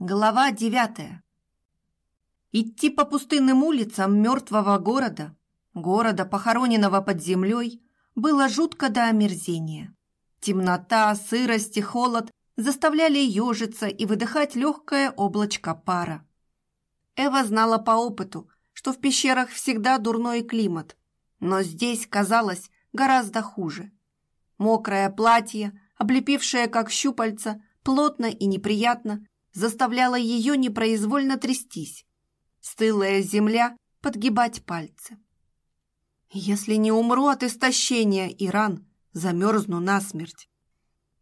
Глава девятая. Идти по пустынным улицам мертвого города, города, похороненного под землей, было жутко до омерзения. Темнота, сырость и холод заставляли ежиться и выдыхать легкое облачко пара. Эва знала по опыту, что в пещерах всегда дурной климат, но здесь казалось гораздо хуже. Мокрое платье, облепившее как щупальца, плотно и неприятно, заставляла ее непроизвольно трястись. Стылая земля подгибать пальцы. Если не умру от истощения и ран, замерзну насмерть.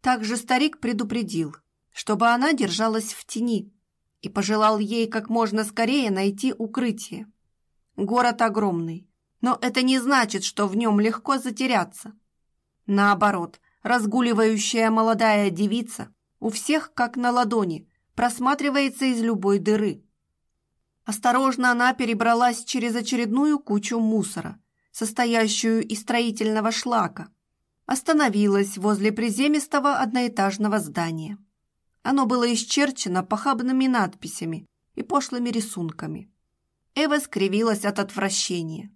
Также старик предупредил, чтобы она держалась в тени и пожелал ей как можно скорее найти укрытие. Город огромный, но это не значит, что в нем легко затеряться. Наоборот, разгуливающая молодая девица у всех как на ладони просматривается из любой дыры. Осторожно она перебралась через очередную кучу мусора, состоящую из строительного шлака. Остановилась возле приземистого одноэтажного здания. Оно было исчерчено похабными надписями и пошлыми рисунками. Эва скривилась от отвращения.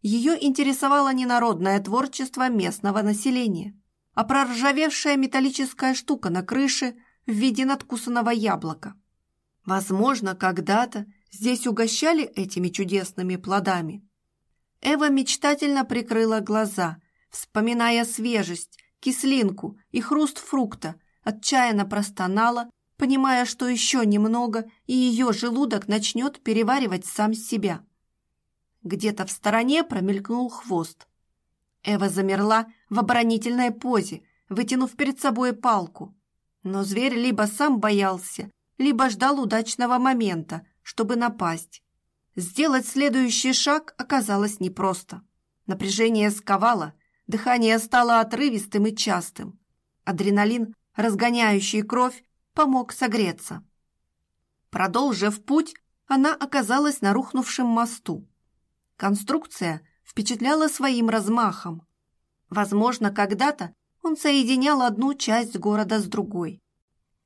Ее интересовало не народное творчество местного населения, а проржавевшая металлическая штука на крыше – в виде надкусанного яблока. Возможно, когда-то здесь угощали этими чудесными плодами. Эва мечтательно прикрыла глаза, вспоминая свежесть, кислинку и хруст фрукта, отчаянно простонала, понимая, что еще немного, и ее желудок начнет переваривать сам себя. Где-то в стороне промелькнул хвост. Эва замерла в оборонительной позе, вытянув перед собой палку. Но зверь либо сам боялся, либо ждал удачного момента, чтобы напасть. Сделать следующий шаг оказалось непросто. Напряжение сковало, дыхание стало отрывистым и частым. Адреналин, разгоняющий кровь, помог согреться. Продолжив путь, она оказалась на рухнувшем мосту. Конструкция впечатляла своим размахом. Возможно, когда-то он соединял одну часть города с другой.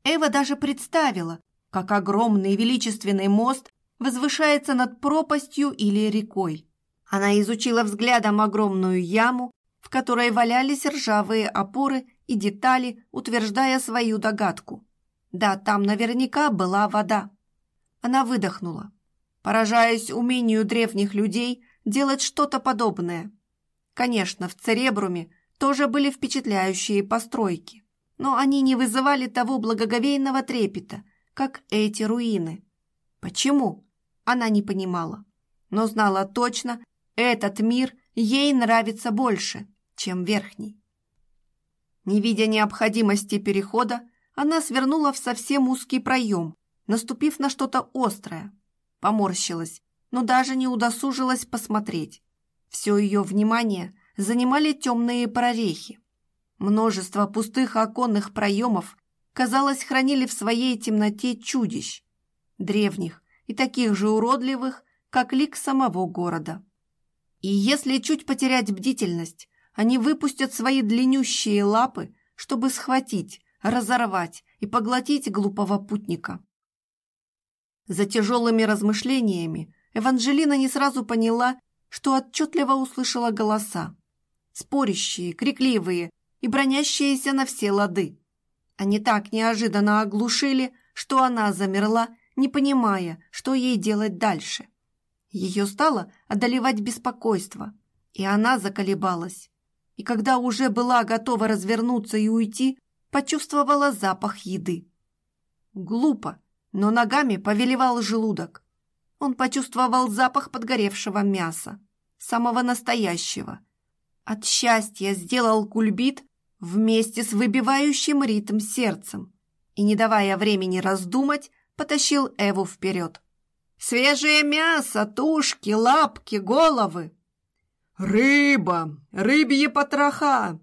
Эва даже представила, как огромный величественный мост возвышается над пропастью или рекой. Она изучила взглядом огромную яму, в которой валялись ржавые опоры и детали, утверждая свою догадку. Да, там наверняка была вода. Она выдохнула, поражаясь умению древних людей делать что-то подобное. Конечно, в Церебруме тоже были впечатляющие постройки, но они не вызывали того благоговейного трепета, как эти руины. Почему? Она не понимала, но знала точно, этот мир ей нравится больше, чем верхний. Не видя необходимости перехода, она свернула в совсем узкий проем, наступив на что-то острое. Поморщилась, но даже не удосужилась посмотреть. Все ее внимание занимали темные прорехи. Множество пустых оконных проемов, казалось, хранили в своей темноте чудищ, древних и таких же уродливых, как лик самого города. И если чуть потерять бдительность, они выпустят свои длиннющие лапы, чтобы схватить, разорвать и поглотить глупого путника. За тяжелыми размышлениями Эванжелина не сразу поняла, что отчетливо услышала голоса спорящие, крикливые и бронящиеся на все лады. Они так неожиданно оглушили, что она замерла, не понимая, что ей делать дальше. Ее стало одолевать беспокойство, и она заколебалась. И когда уже была готова развернуться и уйти, почувствовала запах еды. Глупо, но ногами повелевал желудок. Он почувствовал запах подгоревшего мяса, самого настоящего, от счастья сделал кульбит вместе с выбивающим ритм сердцем и, не давая времени раздумать, потащил Эву вперед. «Свежее мясо, тушки, лапки, головы!» «Рыба! Рыбьи потроха!»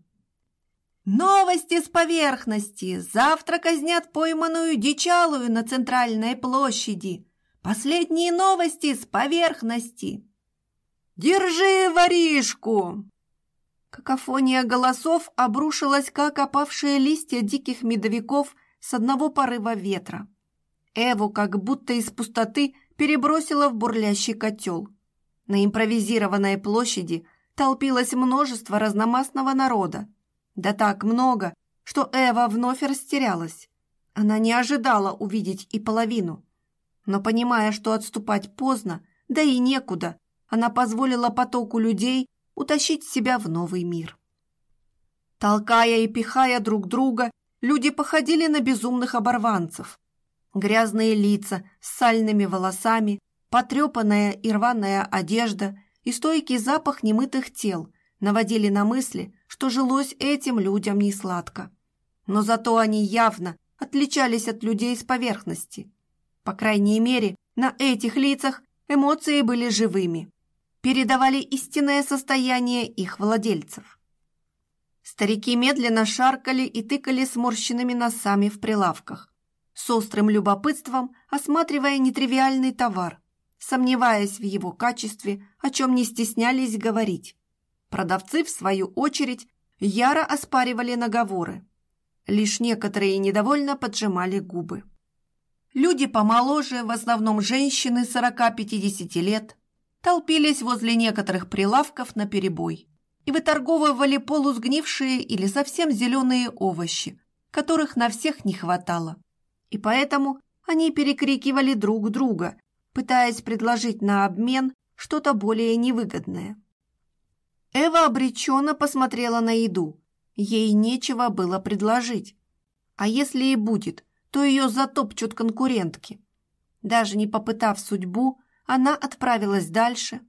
«Новости с поверхности! Завтра казнят пойманную дичалую на центральной площади! Последние новости с поверхности!» «Держи воришку!» Какофония голосов обрушилась, как опавшие листья диких медовиков с одного порыва ветра. Эву как будто из пустоты перебросило в бурлящий котел. На импровизированной площади толпилось множество разномастного народа. Да так много, что Эва вновь растерялась. Она не ожидала увидеть и половину. Но понимая, что отступать поздно, да и некуда, она позволила потоку людей утащить себя в новый мир. Толкая и пихая друг друга, люди походили на безумных оборванцев. Грязные лица с сальными волосами, потрепанная и рваная одежда и стойкий запах немытых тел наводили на мысли, что жилось этим людям несладко. Но зато они явно отличались от людей с поверхности. По крайней мере, на этих лицах эмоции были живыми, передавали истинное состояние их владельцев. Старики медленно шаркали и тыкали сморщенными носами в прилавках, с острым любопытством осматривая нетривиальный товар, сомневаясь в его качестве, о чем не стеснялись говорить. Продавцы, в свою очередь, яро оспаривали наговоры. Лишь некоторые недовольно поджимали губы. Люди помоложе, в основном женщины 40-50 лет, толпились возле некоторых прилавков на перебой и выторговывали полусгнившие или совсем зеленые овощи, которых на всех не хватало. И поэтому они перекрикивали друг друга, пытаясь предложить на обмен что-то более невыгодное. Эва обреченно посмотрела на еду. Ей нечего было предложить. А если и будет, то ее затопчут конкурентки. Даже не попытав судьбу, она отправилась дальше,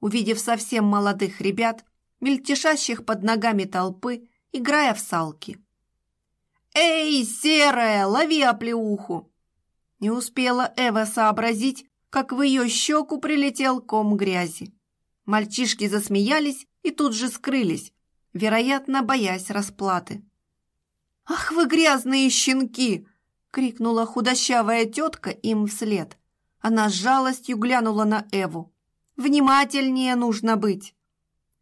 увидев совсем молодых ребят, мельтешащих под ногами толпы, играя в салки. «Эй, серая, лови оплеуху!» Не успела Эва сообразить, как в ее щеку прилетел ком грязи. Мальчишки засмеялись и тут же скрылись, вероятно, боясь расплаты. «Ах вы грязные щенки!» — крикнула худощавая тетка им вслед. Она с жалостью глянула на Эву. «Внимательнее нужно быть!»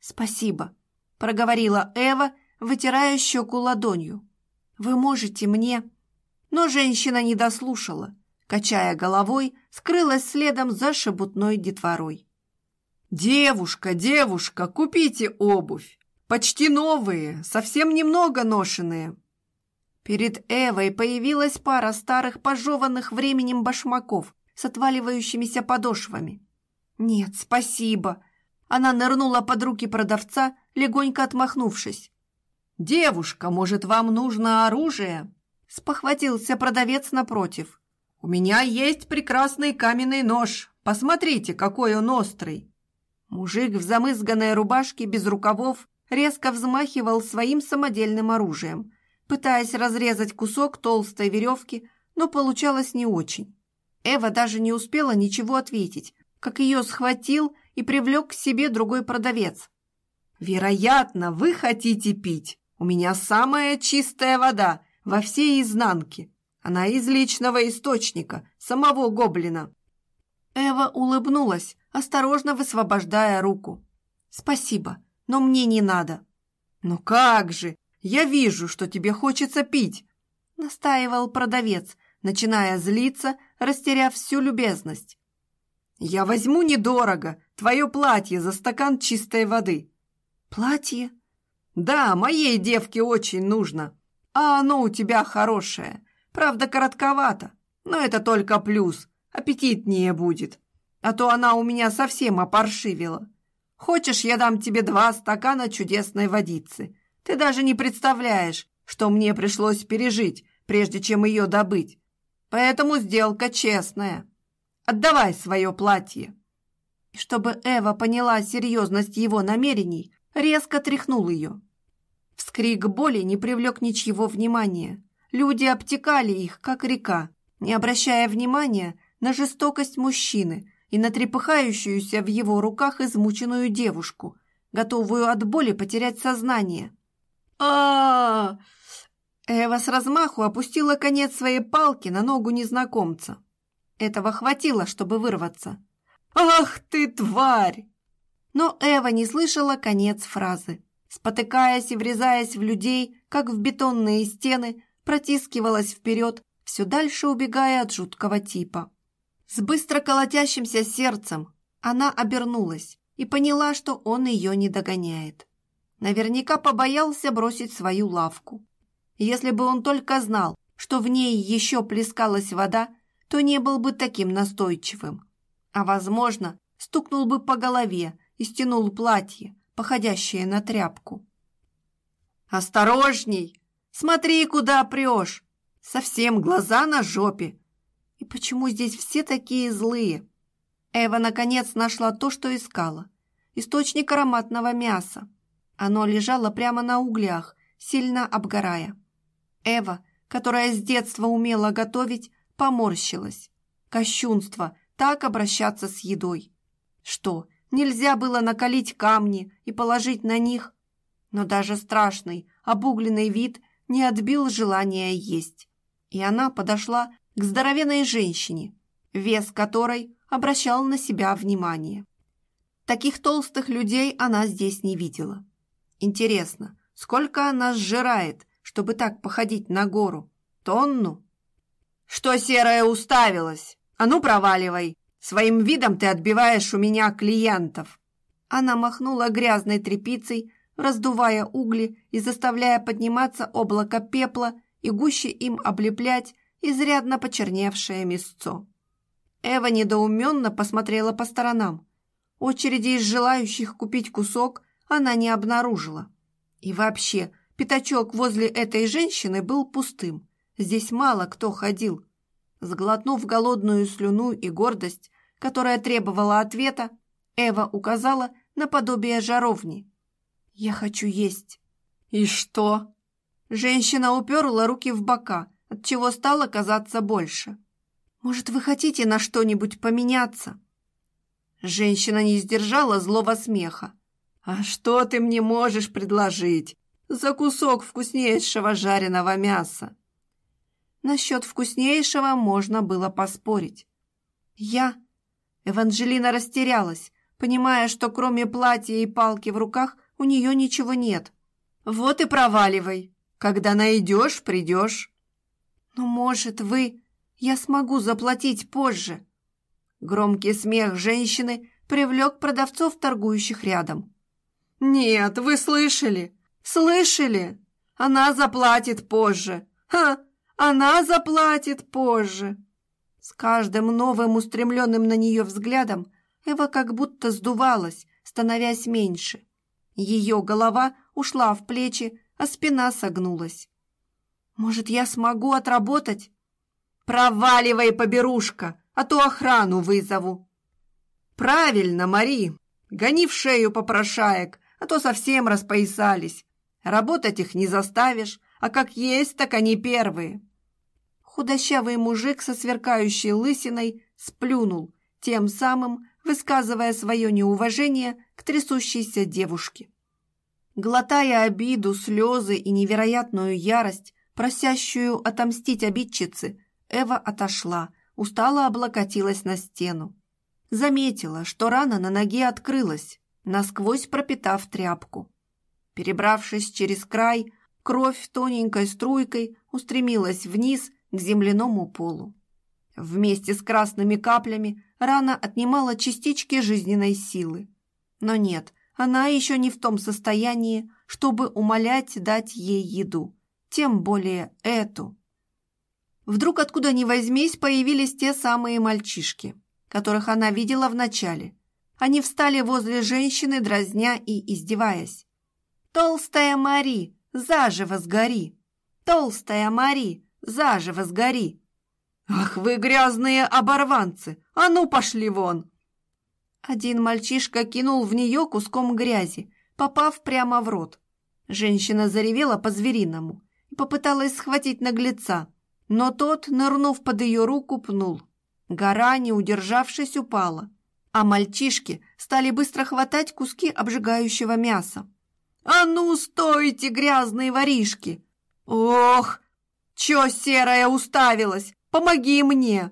«Спасибо», — проговорила Эва, вытирая щеку ладонью. «Вы можете мне...» Но женщина не дослушала качая головой, скрылась следом за шебутной детворой. «Девушка, девушка, купите обувь! Почти новые, совсем немного ношеные!» Перед Эвой появилась пара старых пожеванных временем башмаков с отваливающимися подошвами. «Нет, спасибо!» Она нырнула под руки продавца, легонько отмахнувшись. «Девушка, может, вам нужно оружие?» Спохватился продавец напротив. «У меня есть прекрасный каменный нож. Посмотрите, какой он острый!» Мужик в замызганной рубашке без рукавов резко взмахивал своим самодельным оружием, пытаясь разрезать кусок толстой веревки, но получалось не очень. Эва даже не успела ничего ответить, как ее схватил и привлек к себе другой продавец. «Вероятно, вы хотите пить. У меня самая чистая вода во всей изнанке. Она из личного источника, самого гоблина. Эва улыбнулась, осторожно высвобождая руку. «Спасибо, но мне не надо». «Ну как же! Я вижу, что тебе хочется пить!» настаивал продавец, начиная злиться, растеряв всю любезность. «Я возьму недорого твое платье за стакан чистой воды». «Платье?» «Да, моей девке очень нужно, а оно у тебя хорошее. Правда, коротковато, но это только плюс. Аппетитнее будет. А то она у меня совсем опаршивила. Хочешь, я дам тебе два стакана чудесной водицы? Ты даже не представляешь, что мне пришлось пережить, прежде чем ее добыть. Поэтому сделка честная. Отдавай свое платье». Чтобы Эва поняла серьезность его намерений, резко тряхнул ее. Вскрик боли не привлек ничьего внимания. Люди обтекали их, как река, не обращая внимания на жестокость мужчины и на трепыхающуюся в его руках измученную девушку, готовую от боли потерять сознание. а, Эва с размаху опустила конец своей палки на ногу незнакомца. Этого хватило, чтобы вырваться. «Ах ты, тварь!» Но Эва не слышала конец фразы. Спотыкаясь и врезаясь в людей, как в бетонные стены, протискивалась вперед, все дальше убегая от жуткого типа. С быстро колотящимся сердцем она обернулась и поняла, что он ее не догоняет. Наверняка побоялся бросить свою лавку. Если бы он только знал, что в ней еще плескалась вода, то не был бы таким настойчивым. А, возможно, стукнул бы по голове и стянул платье, походящее на тряпку. «Осторожней! Смотри, куда прешь! Совсем глаза на жопе! И почему здесь все такие злые?» Эва, наконец, нашла то, что искала. Источник ароматного мяса. Оно лежало прямо на углях, сильно обгорая. Эва, которая с детства умела готовить, поморщилась. Кощунство так обращаться с едой. Что, нельзя было накалить камни и положить на них? Но даже страшный, обугленный вид не отбил желания есть. И она подошла к здоровенной женщине, вес которой обращал на себя внимание. Таких толстых людей она здесь не видела. Интересно, сколько она сжирает, чтобы так походить на гору? Тонну? Что серая уставилась? А ну проваливай! Своим видом ты отбиваешь у меня клиентов. Она махнула грязной тряпицей, раздувая угли и заставляя подниматься облако пепла и гуще им облеплять изрядно почерневшее мясцо. Эва недоуменно посмотрела по сторонам. Очереди из желающих купить кусок она не обнаружила. И вообще, пятачок возле этой женщины был пустым. Здесь мало кто ходил. Сглотнув голодную слюну и гордость, которая требовала ответа, Эва указала на подобие жаровни. «Я хочу есть». «И что?» Женщина уперла руки в бока, отчего стало казаться больше. «Может, вы хотите на что-нибудь поменяться?» Женщина не сдержала злого смеха. «А что ты мне можешь предложить за кусок вкуснейшего жареного мяса?» Насчет вкуснейшего можно было поспорить. «Я...» Эванжелина растерялась, понимая, что кроме платья и палки в руках у нее ничего нет. «Вот и проваливай. Когда найдешь, придешь». «Но, может, вы...» Я смогу заплатить позже. Громкий смех женщины привлек продавцов, торгующих рядом. «Нет, вы слышали? Слышали? Она заплатит позже. Ха! Она заплатит позже!» С каждым новым устремленным на нее взглядом Эва как будто сдувалась, становясь меньше. Ее голова ушла в плечи, а спина согнулась. «Может, я смогу отработать?» «Проваливай, поберушка, а то охрану вызову!» «Правильно, Мари, гони в шею попрошаек, а то совсем распоясались. Работать их не заставишь, а как есть, так они первые». Худощавый мужик со сверкающей лысиной сплюнул, тем самым высказывая свое неуважение к трясущейся девушке. Глотая обиду, слезы и невероятную ярость, просящую отомстить обидчице, Эва отошла, устало облокотилась на стену. Заметила, что рана на ноге открылась, насквозь пропитав тряпку. Перебравшись через край, кровь тоненькой струйкой устремилась вниз к земляному полу. Вместе с красными каплями рана отнимала частички жизненной силы. Но нет, она еще не в том состоянии, чтобы умолять дать ей еду, тем более эту. Вдруг откуда ни возьмись появились те самые мальчишки, которых она видела вначале. Они встали возле женщины, дразня и издеваясь. «Толстая Мари, заживо сгори! Толстая Мари, заживо сгори!» «Ах вы грязные оборванцы! А ну пошли вон!» Один мальчишка кинул в нее куском грязи, попав прямо в рот. Женщина заревела по-звериному и попыталась схватить наглеца, но тот, нырнув под ее руку, пнул. Гора, не удержавшись, упала, а мальчишки стали быстро хватать куски обжигающего мяса. «А ну, стойте, грязные воришки!» «Ох, чё серая уставилась? Помоги мне!»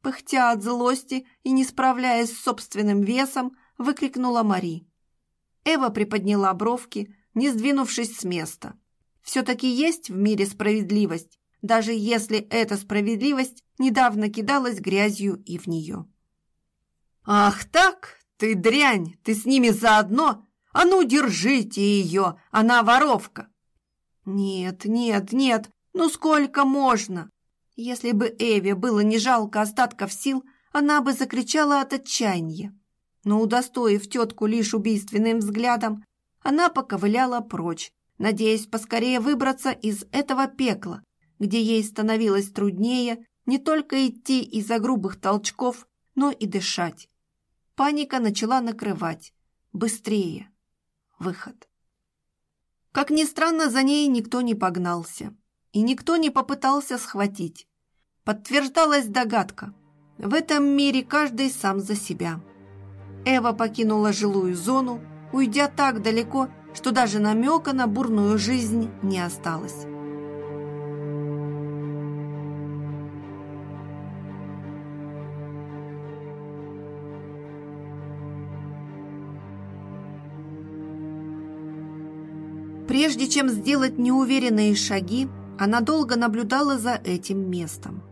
Пыхтя от злости и не справляясь с собственным весом, выкрикнула Мари. Эва приподняла бровки, не сдвинувшись с места. Все-таки есть в мире справедливость, даже если эта справедливость недавно кидалась грязью и в нее. «Ах так, ты дрянь, ты с ними заодно? А ну, держите ее, она воровка!» «Нет, нет, нет, ну сколько можно?» Если бы Эве было не жалко остатков сил, она бы закричала от отчаяния. Но удостоив тетку лишь убийственным взглядом, она поковыляла прочь, надеясь поскорее выбраться из этого пекла, где ей становилось труднее не только идти из-за грубых толчков, но и дышать. Паника начала накрывать. Быстрее. Выход. Как ни странно, за ней никто не погнался. И никто не попытался схватить. Подтверждалась догадка. В этом мире каждый сам за себя. Эва покинула жилую зону, уйдя так далеко, что даже намека на бурную жизнь не осталось. Прежде чем сделать неуверенные шаги, она долго наблюдала за этим местом.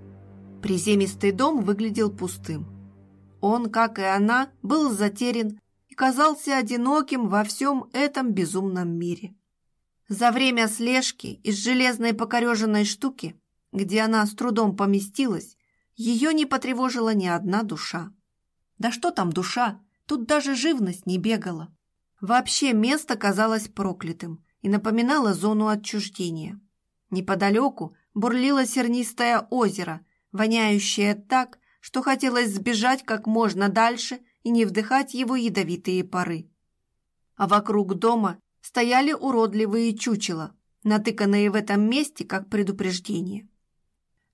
Приземистый дом выглядел пустым. Он, как и она, был затерян и казался одиноким во всем этом безумном мире. За время слежки из железной покореженной штуки, где она с трудом поместилась, ее не потревожила ни одна душа. Да что там душа, тут даже живность не бегала. Вообще место казалось проклятым и напоминало зону отчуждения. Неподалеку бурлило сернистое озеро, воняющее так, что хотелось сбежать как можно дальше – и не вдыхать его ядовитые пары. А вокруг дома стояли уродливые чучела, натыканные в этом месте как предупреждение.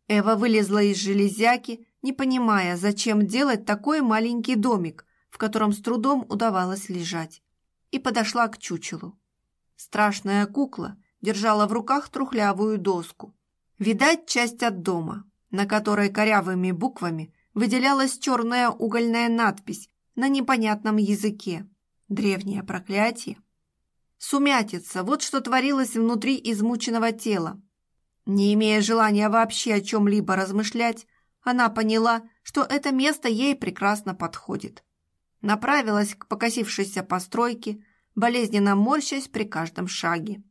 Эва вылезла из железяки, не понимая, зачем делать такой маленький домик, в котором с трудом удавалось лежать, и подошла к чучелу. Страшная кукла держала в руках трухлявую доску. Видать, часть от дома, на которой корявыми буквами выделялась черная угольная надпись на непонятном языке. Древнее проклятие. Сумятица, вот что творилось внутри измученного тела. Не имея желания вообще о чем-либо размышлять, она поняла, что это место ей прекрасно подходит. Направилась к покосившейся постройке, болезненно морщась при каждом шаге.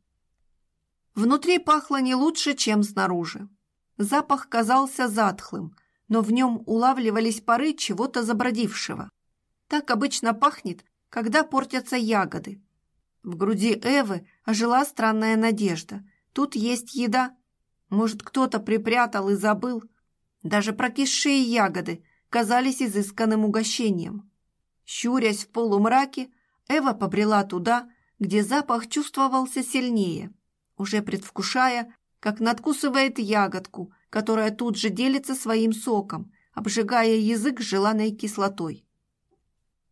Внутри пахло не лучше, чем снаружи. Запах казался затхлым, но в нем улавливались пары чего-то забродившего. Так обычно пахнет, когда портятся ягоды. В груди Эвы ожила странная надежда. Тут есть еда. Может, кто-то припрятал и забыл. Даже прокисшие ягоды казались изысканным угощением. Щурясь в полумраке, Эва побрела туда, где запах чувствовался сильнее, уже предвкушая, как надкусывает ягодку, которая тут же делится своим соком, обжигая язык желанной кислотой.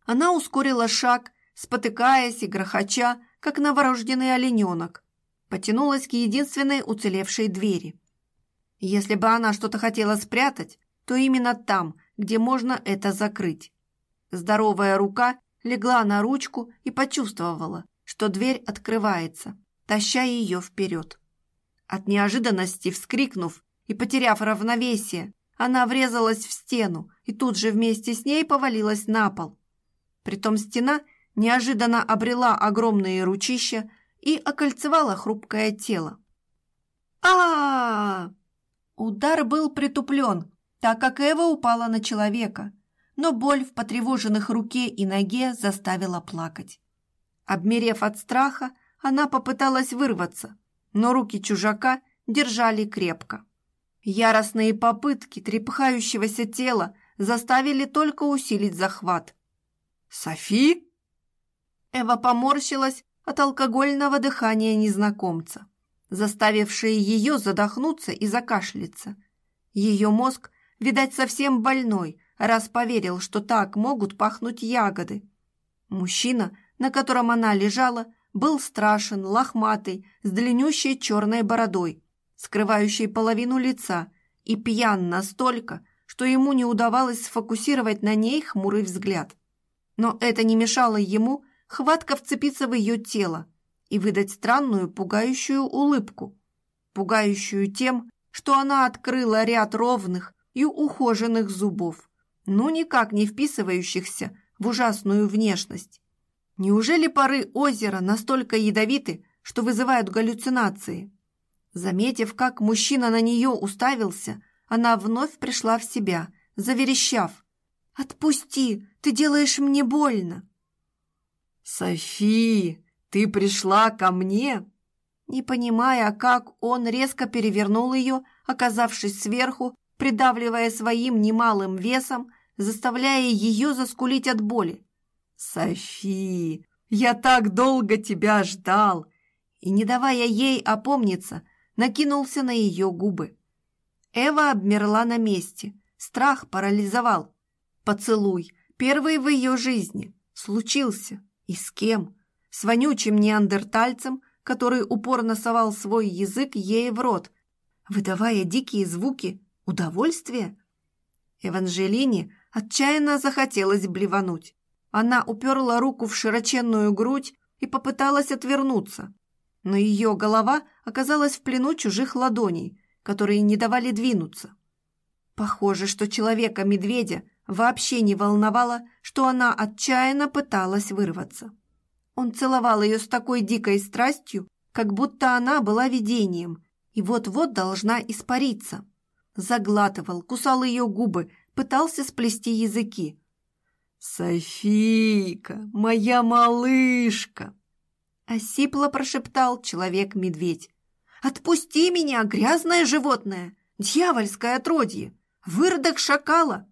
Она ускорила шаг, спотыкаясь и грохоча, как новорожденный олененок. Потянулась к единственной уцелевшей двери. Если бы она что-то хотела спрятать, то именно там, где можно это закрыть. Здоровая рука легла на ручку и почувствовала, что дверь открывается, таща ее вперед. От неожиданности вскрикнув и потеряв равновесие, она врезалась в стену и тут же вместе с ней повалилась на пол. Притом стена неожиданно обрела огромные ручища и окольцевала хрупкое тело. а, Удар был притуплен, так как Эва упала на человека, но боль в потревоженных руке и ноге заставила плакать. Обмерев от страха, она попыталась вырваться, но руки чужака держали крепко. Яростные попытки трепыхающегося тела заставили только усилить захват. «Софи?» Эва поморщилась от алкогольного дыхания незнакомца, заставившее ее задохнуться и закашляться. Ее мозг, видать, совсем больной, раз поверил, что так могут пахнуть ягоды. Мужчина, на котором она лежала, был страшен, лохматый, с длиннющей черной бородой, скрывающей половину лица, и пьян настолько, что ему не удавалось сфокусировать на ней хмурый взгляд но это не мешало ему хватко вцепиться в ее тело и выдать странную, пугающую улыбку, пугающую тем, что она открыла ряд ровных и ухоженных зубов, ну никак не вписывающихся в ужасную внешность. Неужели пары озера настолько ядовиты, что вызывают галлюцинации? Заметив, как мужчина на нее уставился, она вновь пришла в себя, заверещав. «Отпусти, ты делаешь мне больно!» «Софи, ты пришла ко мне?» Не понимая, как он резко перевернул ее, оказавшись сверху, придавливая своим немалым весом, заставляя ее заскулить от боли. «Софи, я так долго тебя ждал!» И, не давая ей опомниться, накинулся на ее губы. Эва обмерла на месте, страх парализовал. Поцелуй, первый в ее жизни, случился. И с кем? С вонючим неандертальцем, который упорно совал свой язык ей в рот, выдавая дикие звуки удовольствия. Эванжелине отчаянно захотелось блевануть. Она уперла руку в широченную грудь и попыталась отвернуться. Но ее голова оказалась в плену чужих ладоней, которые не давали двинуться. Похоже, что человека-медведя вообще не волновало, что она отчаянно пыталась вырваться. Он целовал ее с такой дикой страстью, как будто она была видением и вот-вот должна испариться. Заглатывал, кусал ее губы, пытался сплести языки. «Софийка, моя малышка!» Осипло прошептал человек-медведь. «Отпусти меня, грязное животное! Дьявольское отродье! Выродок шакала!»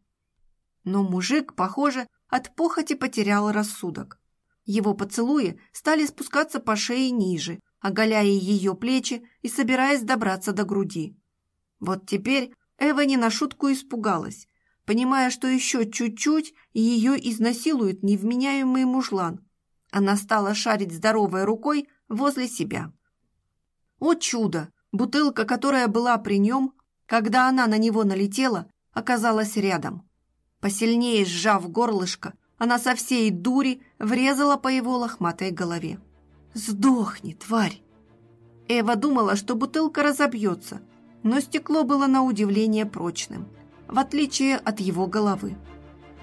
Но мужик, похоже, от похоти потерял рассудок. Его поцелуи стали спускаться по шее ниже, оголяя ее плечи и собираясь добраться до груди. Вот теперь Эва не на шутку испугалась, понимая, что еще чуть-чуть ее изнасилует невменяемый мужлан. Она стала шарить здоровой рукой возле себя. О чудо! Бутылка, которая была при нем, когда она на него налетела, оказалась рядом. Посильнее сжав горлышко, она со всей дури врезала по его лохматой голове. «Сдохни, тварь!» Эва думала, что бутылка разобьется, но стекло было на удивление прочным, в отличие от его головы.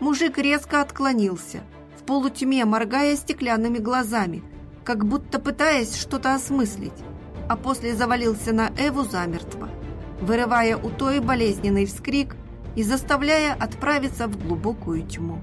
Мужик резко отклонился, в полутьме моргая стеклянными глазами, как будто пытаясь что-то осмыслить, а после завалился на Эву замертво, вырывая у той болезненный вскрик и заставляя отправиться в глубокую тьму.